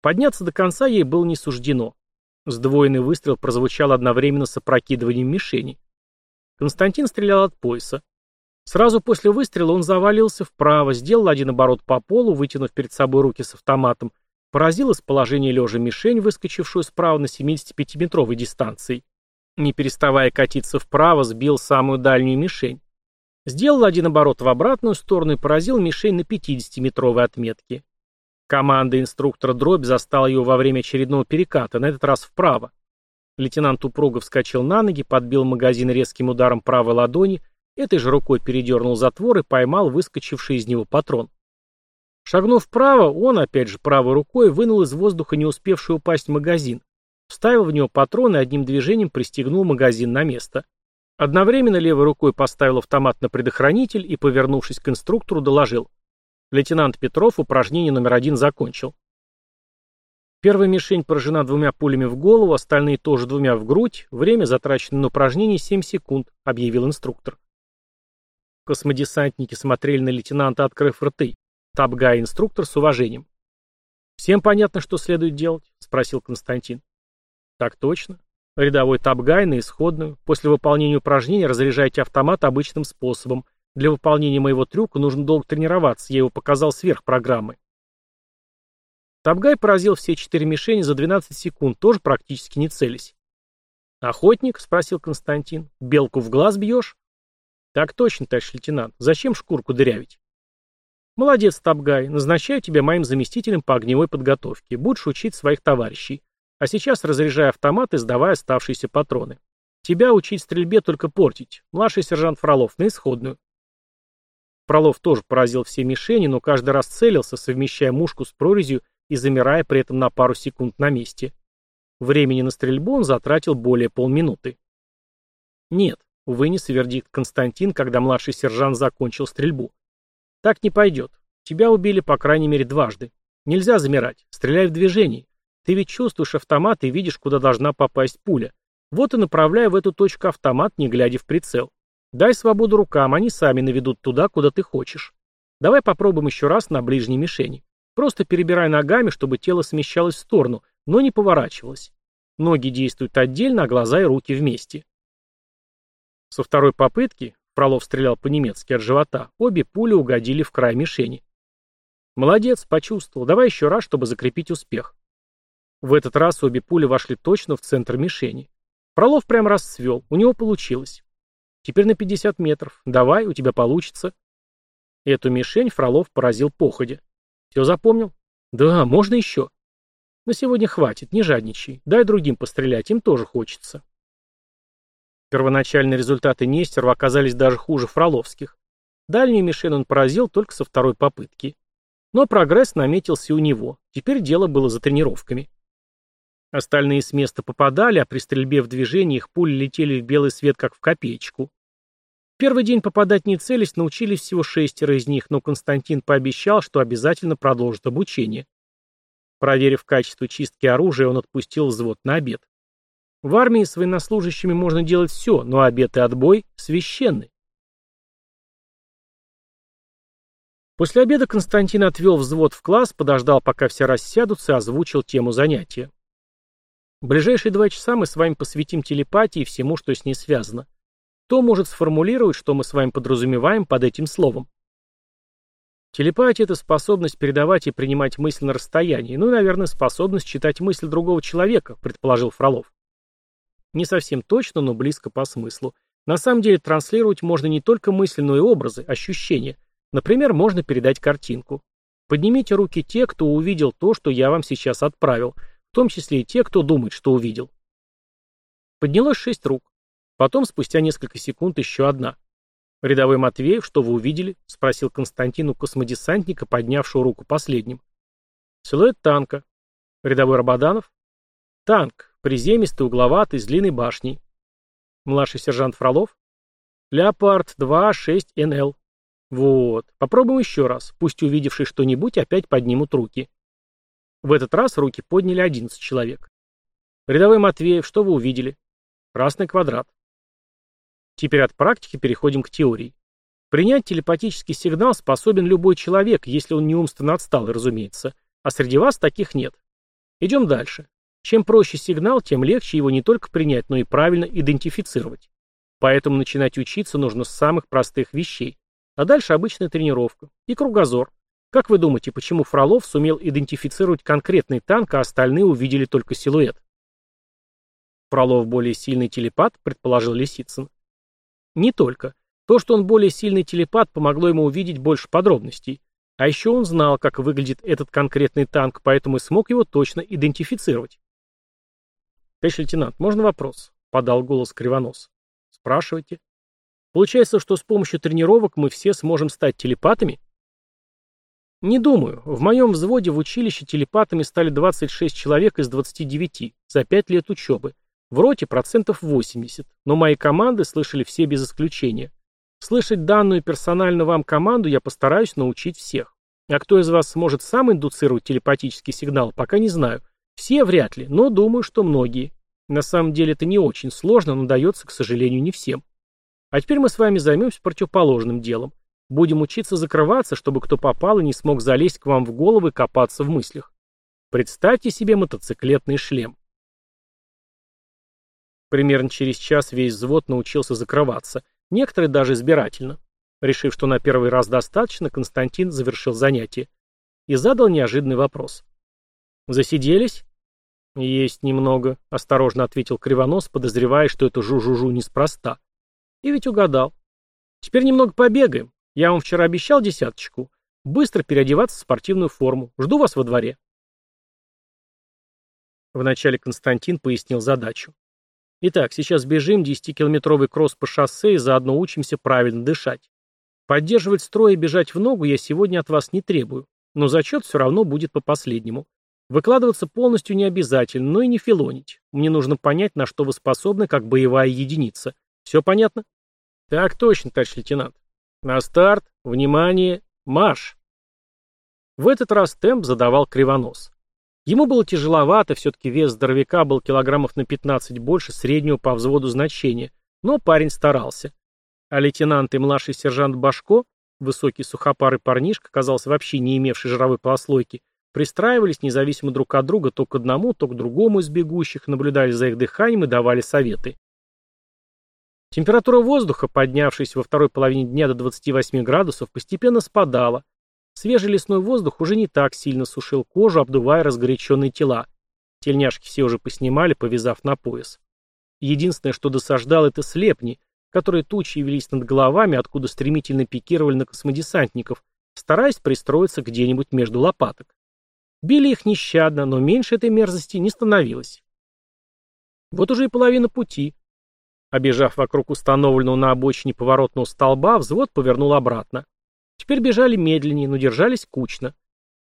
Подняться до конца ей было не суждено. Сдвоенный выстрел прозвучал одновременно с опрокидыванием мишени. Константин стрелял от пояса. Сразу после выстрела он завалился вправо, сделал один оборот по полу, вытянув перед собой руки с автоматом, поразил из положения лежа мишень, выскочившую справа на 75-метровой дистанции. Не переставая катиться вправо, сбил самую дальнюю мишень. Сделал один оборот в обратную сторону и поразил мишень на 50-метровой отметке. Команда инструктора дробь застала его во время очередного переката, на этот раз вправо. Лейтенант упруго вскочил на ноги, подбил магазин резким ударом правой ладони, этой же рукой передернул затвор и поймал выскочивший из него патрон. Шагнув вправо, он, опять же правой рукой, вынул из воздуха не успевший упасть магазин, вставил в него патрон и одним движением пристегнул магазин на место. Одновременно левой рукой поставил автомат на предохранитель и, повернувшись к инструктору, доложил. Лейтенант Петров упражнение номер один закончил. Первая мишень поражена двумя пулями в голову, остальные тоже двумя в грудь. Время, затраченное на упражнение, 7 секунд, объявил инструктор. Космодесантники смотрели на лейтенанта, открыв рты. Табга инструктор с уважением. «Всем понятно, что следует делать?» — спросил Константин. «Так точно. Рядовой Табгай на исходную. После выполнения упражнения разряжайте автомат обычным способом. Для выполнения моего трюка нужно долго тренироваться, я его показал сверх программы. Табгай поразил все четыре мишени за 12 секунд, тоже практически не целясь. «Охотник?» — спросил Константин. «Белку в глаз бьешь?» «Так точно, товарищ лейтенант. Зачем шкурку дырявить?» «Молодец, Табгай. Назначаю тебя моим заместителем по огневой подготовке. Будешь учить своих товарищей. А сейчас разряжай автомат и сдавай оставшиеся патроны. Тебя учить стрельбе только портить. Младший сержант Фролов на исходную». Фролов тоже поразил все мишени, но каждый раз целился, совмещая мушку с прорезью и замирая при этом на пару секунд на месте. Времени на стрельбу он затратил более полминуты. Нет, вынес вердикт Константин, когда младший сержант закончил стрельбу. Так не пойдет. Тебя убили по крайней мере дважды. Нельзя замирать. Стреляй в движении. Ты ведь чувствуешь автомат и видишь, куда должна попасть пуля. Вот и направляй в эту точку автомат, не глядя в прицел. Дай свободу рукам, они сами наведут туда, куда ты хочешь. Давай попробуем еще раз на ближней мишени. Просто перебирай ногами, чтобы тело смещалось в сторону, но не поворачивалось. Ноги действуют отдельно, а глаза и руки вместе. Со второй попытки, Фролов стрелял по-немецки от живота, обе пули угодили в край мишени. Молодец, почувствовал. Давай еще раз, чтобы закрепить успех. В этот раз обе пули вошли точно в центр мишени. Фролов прям расцвел, у него получилось. Теперь на 50 метров. Давай, у тебя получится. Эту мишень Фролов поразил походя. Все запомнил? Да, можно еще. На сегодня хватит, не жадничай. Дай другим пострелять, им тоже хочется. Первоначальные результаты Нестерова оказались даже хуже фроловских. Дальнюю мишень он поразил только со второй попытки. Но прогресс наметился у него. Теперь дело было за тренировками. Остальные с места попадали, а при стрельбе в движении их пули летели в белый свет, как в копеечку. Первый день попадать не целясь научились всего шестеро из них, но Константин пообещал, что обязательно продолжит обучение. Проверив качество чистки оружия, он отпустил взвод на обед. В армии с военнослужащими можно делать все, но обед и отбой священны. После обеда Константин отвел взвод в класс, подождал, пока все рассядутся, и озвучил тему занятия. Ближайшие два часа мы с вами посвятим телепатии и всему, что с ней связано. Кто может сформулировать, что мы с вами подразумеваем под этим словом? Телепатия – это способность передавать и принимать мысль на расстоянии, ну и, наверное, способность читать мысль другого человека, предположил Фролов. Не совсем точно, но близко по смыслу. На самом деле транслировать можно не только мысли, но и образы, ощущения. Например, можно передать картинку. Поднимите руки те, кто увидел то, что я вам сейчас отправил, в том числе и те, кто думает, что увидел. Поднялось шесть рук. Потом, спустя несколько секунд, еще одна. «Рядовой Матвеев, что вы увидели?» — спросил Константину космодесантника, поднявшего руку последним. «Силуэт танка». «Рядовой Рабаданов?» «Танк. Приземистый, угловатый, с длинной башней». «Младший сержант Фролов?» «Леопард 2-6НЛ». «Вот. Попробуем еще раз. Пусть увидевший что-нибудь опять поднимут руки». В этот раз руки подняли 11 человек. «Рядовой Матвеев, что вы увидели?» «Красный квадрат». Теперь от практики переходим к теории. Принять телепатический сигнал способен любой человек, если он не умственно отсталый, разумеется. А среди вас таких нет. Идем дальше. Чем проще сигнал, тем легче его не только принять, но и правильно идентифицировать. Поэтому начинать учиться нужно с самых простых вещей. А дальше обычная тренировка. И кругозор. Как вы думаете, почему Фролов сумел идентифицировать конкретный танк, а остальные увидели только силуэт? Фролов более сильный телепат, предположил Лисицын. Не только. То, что он более сильный телепат, помогло ему увидеть больше подробностей. А еще он знал, как выглядит этот конкретный танк, поэтому и смог его точно идентифицировать. «Товарищ лейтенант, можно вопрос?» — подал голос Кривонос. «Спрашивайте». «Получается, что с помощью тренировок мы все сможем стать телепатами?» «Не думаю. В моем взводе в училище телепатами стали 26 человек из 29 за 5 лет учебы. В роте процентов 80, но мои команды слышали все без исключения. Слышать данную персонально вам команду я постараюсь научить всех. А кто из вас сможет сам индуцировать телепатический сигнал, пока не знаю. Все вряд ли, но думаю, что многие. На самом деле это не очень сложно, но дается, к сожалению, не всем. А теперь мы с вами займемся противоположным делом. Будем учиться закрываться, чтобы кто попал и не смог залезть к вам в голову и копаться в мыслях. Представьте себе мотоциклетный шлем. Примерно через час весь взвод научился закрываться, некоторые даже избирательно. Решив, что на первый раз достаточно, Константин завершил занятие и задал неожиданный вопрос. «Засиделись?» «Есть немного», — осторожно ответил Кривонос, подозревая, что это жу-жу-жу неспроста. И ведь угадал. «Теперь немного побегаем. Я вам вчера обещал десяточку. Быстро переодеваться в спортивную форму. Жду вас во дворе». Вначале Константин пояснил задачу. Итак, сейчас бежим 10-километровый кросс по шоссе и заодно учимся правильно дышать. Поддерживать строй и бежать в ногу я сегодня от вас не требую, но зачет все равно будет по последнему. Выкладываться полностью не обязательно, но и не филонить. Мне нужно понять, на что вы способны, как боевая единица. Все понятно? Так точно, товарищ лейтенант. На старт, внимание, марш! В этот раз темп задавал кривонос. Ему было тяжеловато, все-таки вес здоровяка был килограммов на 15 больше среднего по взводу значения, но парень старался. А лейтенант и младший сержант Башко, высокий сухопарый парнишка, казался вообще не имевший жировой прослойки, пристраивались независимо друг от друга то к одному, то к другому из бегущих, наблюдали за их дыханием и давали советы. Температура воздуха, поднявшись во второй половине дня до 28 градусов, постепенно спадала, Свежий лесной воздух уже не так сильно сушил кожу, обдувая разгоряченные тела. Тельняшки все уже поснимали, повязав на пояс. Единственное, что досаждал, это слепни, которые тучи велись над головами, откуда стремительно пикировали на космодесантников, стараясь пристроиться где-нибудь между лопаток. Били их нещадно, но меньше этой мерзости не становилось. Вот уже и половина пути. Обежав вокруг установленного на обочине поворотного столба, взвод повернул обратно. Теперь бежали медленнее, но держались кучно.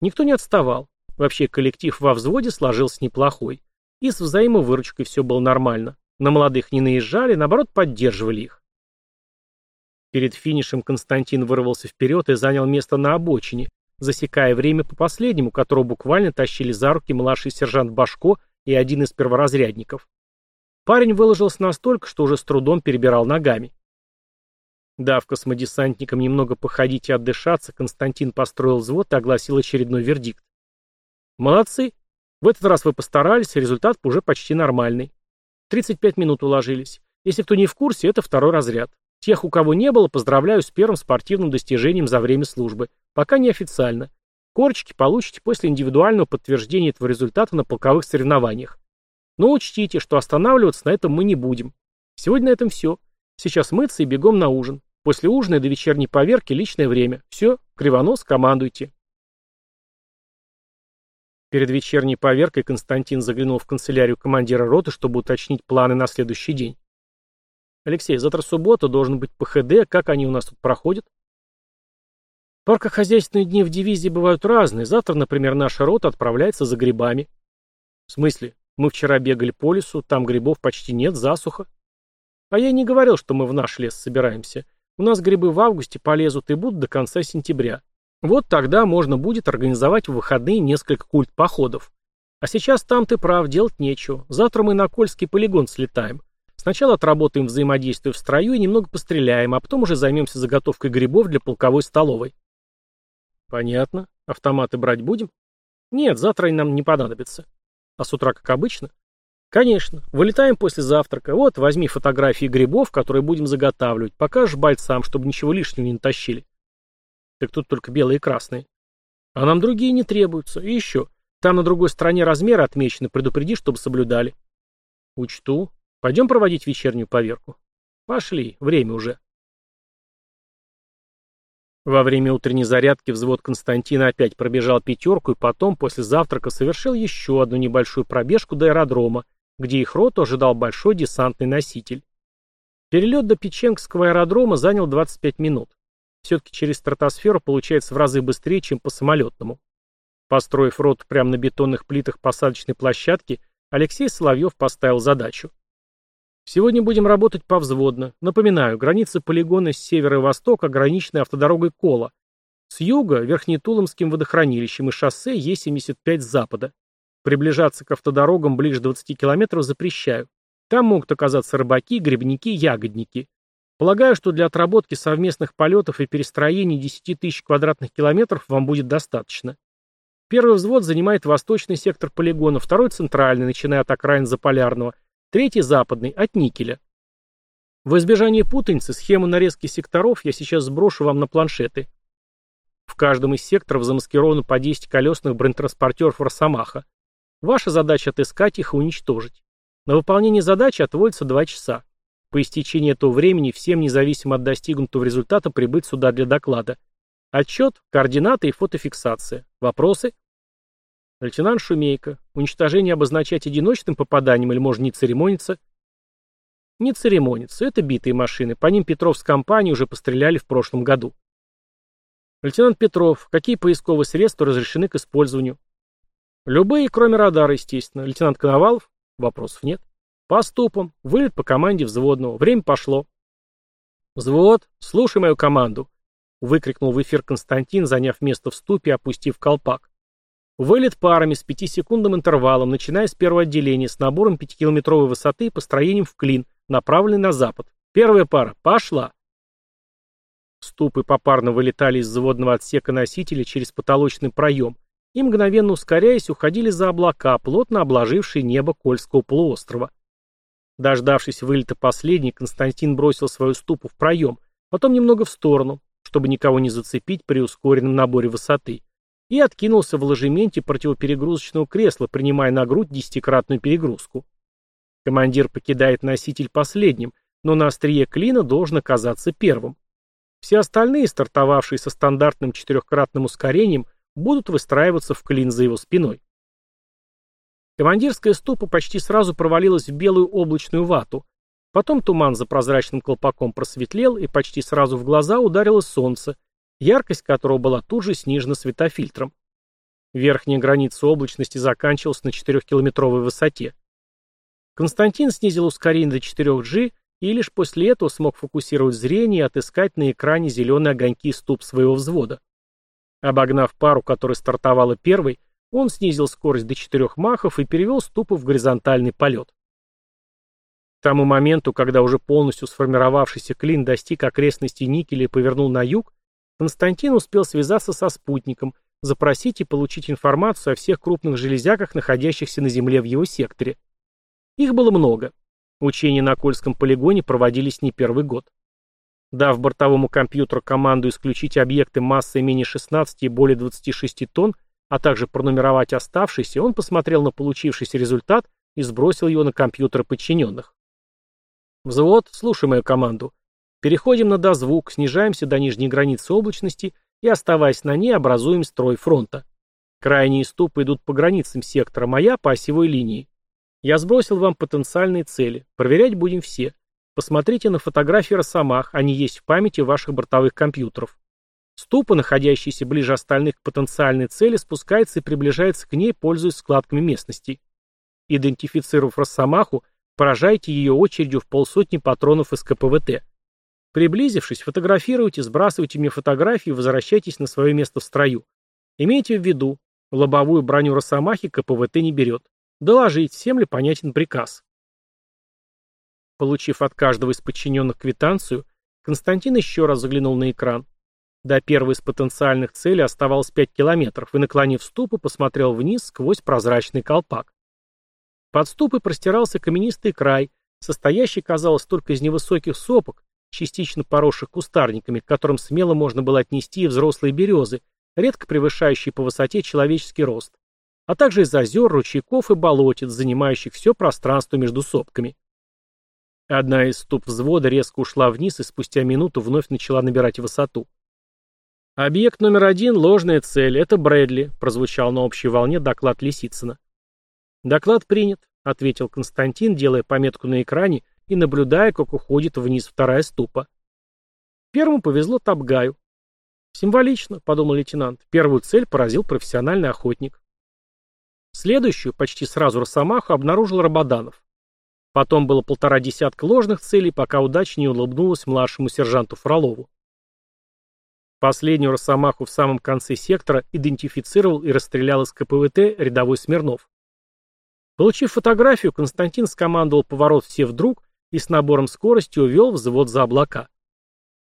Никто не отставал. Вообще коллектив во взводе сложился неплохой. И с взаимовыручкой все было нормально. На молодых не наезжали, наоборот, поддерживали их. Перед финишем Константин вырвался вперед и занял место на обочине, засекая время по последнему, которого буквально тащили за руки младший сержант Башко и один из перворазрядников. Парень выложился настолько, что уже с трудом перебирал ногами. Дав космодесантникам немного походить и отдышаться, Константин построил взвод и огласил очередной вердикт. Молодцы. В этот раз вы постарались, результат уже почти нормальный. 35 минут уложились. Если кто не в курсе, это второй разряд. Тех, у кого не было, поздравляю с первым спортивным достижением за время службы. Пока неофициально. Корочки получите после индивидуального подтверждения этого результата на полковых соревнованиях. Но учтите, что останавливаться на этом мы не будем. Сегодня на этом все. Сейчас мыться и бегом на ужин. После ужина до вечерней поверки личное время. Все, кривонос, командуйте. Перед вечерней поверкой Константин заглянул в канцелярию командира роты, чтобы уточнить планы на следующий день. «Алексей, завтра суббота, должен быть ПХД. Как они у нас тут проходят?» «Паркохозяйственные дни в дивизии бывают разные. Завтра, например, наша рота отправляется за грибами». «В смысле? Мы вчера бегали по лесу, там грибов почти нет, засуха». А я не говорил, что мы в наш лес собираемся. У нас грибы в августе полезут и будут до конца сентября. Вот тогда можно будет организовать в выходные несколько культ-походов. А сейчас там ты прав, делать нечего. Завтра мы на Кольский полигон слетаем. Сначала отработаем взаимодействие в строю и немного постреляем, а потом уже займемся заготовкой грибов для полковой столовой. Понятно. Автоматы брать будем? Нет, завтра они нам не понадобятся. А с утра, как обычно? Конечно. Вылетаем после завтрака. Вот, возьми фотографии грибов, которые будем заготавливать. Покажешь бойцам, чтобы ничего лишнего не натащили. Так тут только белые и красные. А нам другие не требуются. И еще. Там на другой стороне размеры отмечены. Предупреди, чтобы соблюдали. Учту. Пойдем проводить вечернюю поверку. Пошли. Время уже. Во время утренней зарядки взвод Константина опять пробежал пятерку и потом, после завтрака, совершил еще одну небольшую пробежку до аэродрома, где их роту ожидал большой десантный носитель. Перелет до Печенгского аэродрома занял 25 минут. Все-таки через стратосферу получается в разы быстрее, чем по самолетному. Построив роту прямо на бетонных плитах посадочной площадки, Алексей Соловьев поставил задачу. Сегодня будем работать повзводно. Напоминаю, граница полигона с севера и востока ограничены автодорогой Кола. С юга – Верхнетуломским водохранилищем и шоссе Е-75 с запада. Приближаться к автодорогам ближе 20 километров запрещаю. Там могут оказаться рыбаки, грибники, ягодники. Полагаю, что для отработки совместных полетов и перестроений 10 тысяч квадратных километров вам будет достаточно. Первый взвод занимает восточный сектор полигона, второй – центральный, начиная от окраин Заполярного, третий – западный, от Никеля. В избежание путаницы схему нарезки секторов я сейчас сброшу вам на планшеты. В каждом из секторов замаскировано по 10 колесных бронетранспортеров «Росомаха». Ваша задача отыскать их и уничтожить. На выполнение задачи отводится 2 часа. По истечении этого времени всем, независимо от достигнутого результата, прибыть сюда для доклада. Отчет, координаты и фотофиксация. Вопросы? Лейтенант Шумейко. Уничтожение обозначать одиночным попаданием или можно не церемониться? Не церемониться, это битые машины, по ним Петров с компанией уже постреляли в прошлом году. Лейтенант Петров, какие поисковые средства разрешены к использованию? Любые, кроме радара, естественно. Лейтенант Коновалов? Вопросов нет. По ступам. Вылет по команде взводного. Время пошло. Взвод, слушай мою команду. Выкрикнул в эфир Константин, заняв место в ступе и опустив колпак. Вылет парами с пятисекундным интервалом, начиная с первого отделения, с набором пятикилометровой высоты и построением в клин, направленный на запад. Первая пара. Пошла. Ступы попарно вылетали из заводного отсека носителя через потолочный проем и, мгновенно ускоряясь, уходили за облака, плотно обложившие небо Кольского полуострова. Дождавшись вылета последней, Константин бросил свою ступу в проем, потом немного в сторону, чтобы никого не зацепить при ускоренном наборе высоты, и откинулся в ложементе противоперегрузочного кресла, принимая на грудь десятикратную перегрузку. Командир покидает носитель последним, но на острие клина должен оказаться первым. Все остальные, стартовавшие со стандартным четырехкратным ускорением, будут выстраиваться в клин за его спиной. Командирская ступа почти сразу провалилась в белую облачную вату. Потом туман за прозрачным колпаком просветлел, и почти сразу в глаза ударило солнце, яркость которого была тут же снижена светофильтром. Верхняя граница облачности заканчивалась на 4-километровой высоте. Константин снизил ускорение до 4G и лишь после этого смог фокусировать зрение и отыскать на экране зеленые огоньки ступ своего взвода. Обогнав пару, которая стартовала первой, он снизил скорость до 4 махов и перевел ступу в горизонтальный полет. К тому моменту, когда уже полностью сформировавшийся клин достиг окрестностей Никеля и повернул на юг, Константин успел связаться со спутником, запросить и получить информацию о всех крупных железяках, находящихся на Земле в его секторе. Их было много. Учения на Кольском полигоне проводились не первый год. Дав бортовому компьютеру команду исключить объекты массой менее 16 и более 26 тонн, а также пронумеровать оставшиеся, он посмотрел на получившийся результат и сбросил его на компьютер подчиненных. «Взвод, слушай мою команду. Переходим на дозвук, снижаемся до нижней границы облачности и, оставаясь на ней, образуем строй фронта. Крайние ступы идут по границам сектора, моя по осевой линии. Я сбросил вам потенциальные цели. Проверять будем все. Посмотрите на фотографии росомах, они есть в памяти ваших бортовых компьютеров. Ступа, находящаяся ближе остальных к потенциальной цели, спускается и приближается к ней, пользуясь складками местности. Идентифицировав росомаху, поражайте ее очередью в полсотни патронов из КПВТ. Приблизившись, фотографируйте, сбрасывайте мне фотографии и возвращайтесь на свое место в строю. Имейте в виду, лобовую броню росомахи КПВТ не берет. Доложить, всем ли понятен приказ. Получив от каждого из подчиненных квитанцию, Константин еще раз заглянул на экран. До первой из потенциальных целей оставалось 5 километров и, наклонив ступу, посмотрел вниз сквозь прозрачный колпак. Под ступой простирался каменистый край, состоящий, казалось, только из невысоких сопок, частично поросших кустарниками, к которым смело можно было отнести и взрослые березы, редко превышающие по высоте человеческий рост а также из озер, ручейков и болотец, занимающих все пространство между сопками. Одна из ступ взвода резко ушла вниз и спустя минуту вновь начала набирать высоту. «Объект номер один — ложная цель. Это Брэдли», — прозвучал на общей волне доклад Лисицына. «Доклад принят», — ответил Константин, делая пометку на экране и наблюдая, как уходит вниз вторая ступа. Первому повезло Тапгаю. «Символично», — подумал лейтенант. Первую цель поразил профессиональный охотник. Следующую, почти сразу Росомаху, обнаружил Рабаданов. Потом было полтора десятка ложных целей, пока удача не улыбнулась младшему сержанту Фролову. Последнюю Росомаху в самом конце сектора идентифицировал и расстрелял из КПВТ рядовой Смирнов. Получив фотографию, Константин скомандовал поворот все вдруг и с набором скорости увел взвод за облака.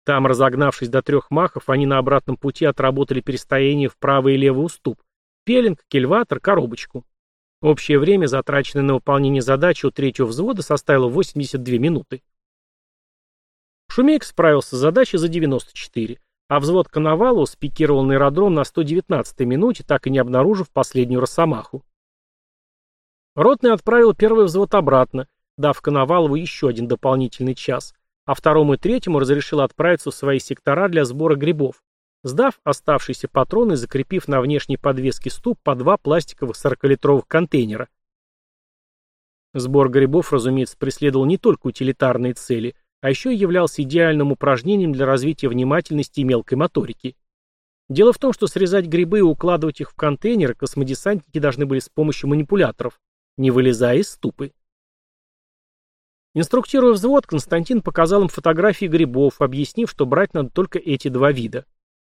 Там, разогнавшись до трех махов, они на обратном пути отработали перестояние в правый и левый уступ, Пелинг, кильватор, коробочку. Общее время, затраченное на выполнение задачи у третьего взвода, составило 82 минуты. Шумейк справился с задачей за 94, а взвод Коновалова спикировал на аэродром на 119-й минуте, так и не обнаружив последнюю росомаху. Ротный отправил первый взвод обратно, дав Коновалову еще один дополнительный час, а второму и третьему разрешил отправиться в свои сектора для сбора грибов, сдав оставшиеся патроны закрепив на внешней подвеске ступ по два пластиковых 40-литровых контейнера. Сбор грибов, разумеется, преследовал не только утилитарные цели, а еще и являлся идеальным упражнением для развития внимательности и мелкой моторики. Дело в том, что срезать грибы и укладывать их в контейнеры космодесантники должны были с помощью манипуляторов, не вылезая из ступы. Инструктируя взвод, Константин показал им фотографии грибов, объяснив, что брать надо только эти два вида,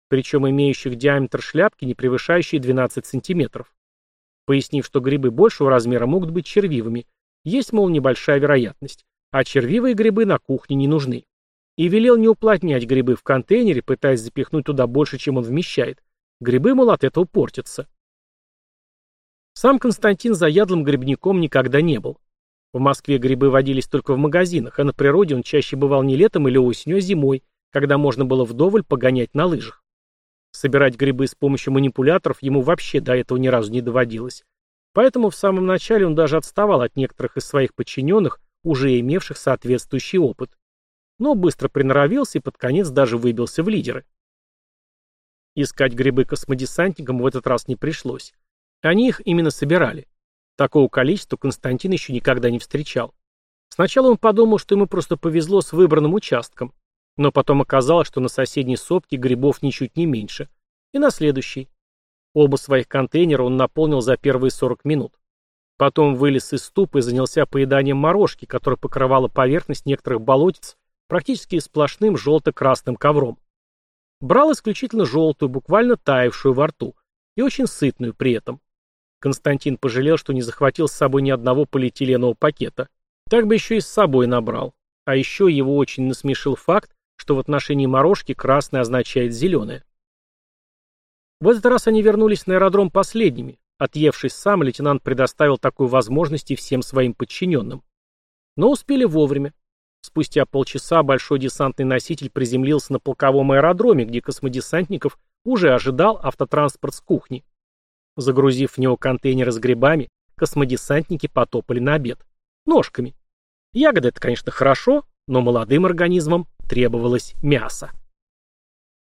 причем имеющих диаметр шляпки, не превышающий 12 сантиметров. Пояснив, что грибы большего размера могут быть червивыми, есть, мол, небольшая вероятность, а червивые грибы на кухне не нужны. И велел не уплотнять грибы в контейнере, пытаясь запихнуть туда больше, чем он вмещает. Грибы, мол, от этого портятся. Сам Константин заядлым грибником никогда не был. В Москве грибы водились только в магазинах, а на природе он чаще бывал не летом или осенью, а зимой, когда можно было вдоволь погонять на лыжах. Собирать грибы с помощью манипуляторов ему вообще до этого ни разу не доводилось. Поэтому в самом начале он даже отставал от некоторых из своих подчиненных, уже имевших соответствующий опыт. Но быстро приноровился и под конец даже выбился в лидеры. Искать грибы космодесантникам в этот раз не пришлось. Они их именно собирали. Такого количества Константин еще никогда не встречал. Сначала он подумал, что ему просто повезло с выбранным участком, но потом оказалось, что на соседней сопке грибов ничуть не меньше. И на следующей. Оба своих контейнера он наполнил за первые 40 минут. Потом вылез из ступы и занялся поеданием морожки, которая покрывала поверхность некоторых болотец практически сплошным желто-красным ковром. Брал исключительно желтую, буквально таявшую во рту, и очень сытную при этом. Константин пожалел, что не захватил с собой ни одного полиэтиленового пакета. Так бы еще и с собой набрал. А еще его очень насмешил факт, что в отношении морожки красное означает зеленое. В этот раз они вернулись на аэродром последними. Отъевшись сам, лейтенант предоставил такую возможность и всем своим подчиненным. Но успели вовремя. Спустя полчаса большой десантный носитель приземлился на полковом аэродроме, где космодесантников уже ожидал автотранспорт с кухни. Загрузив в него контейнеры с грибами, космодесантники потопали на обед. Ножками. Ягоды — это, конечно, хорошо, но молодым организмам требовалось мясо.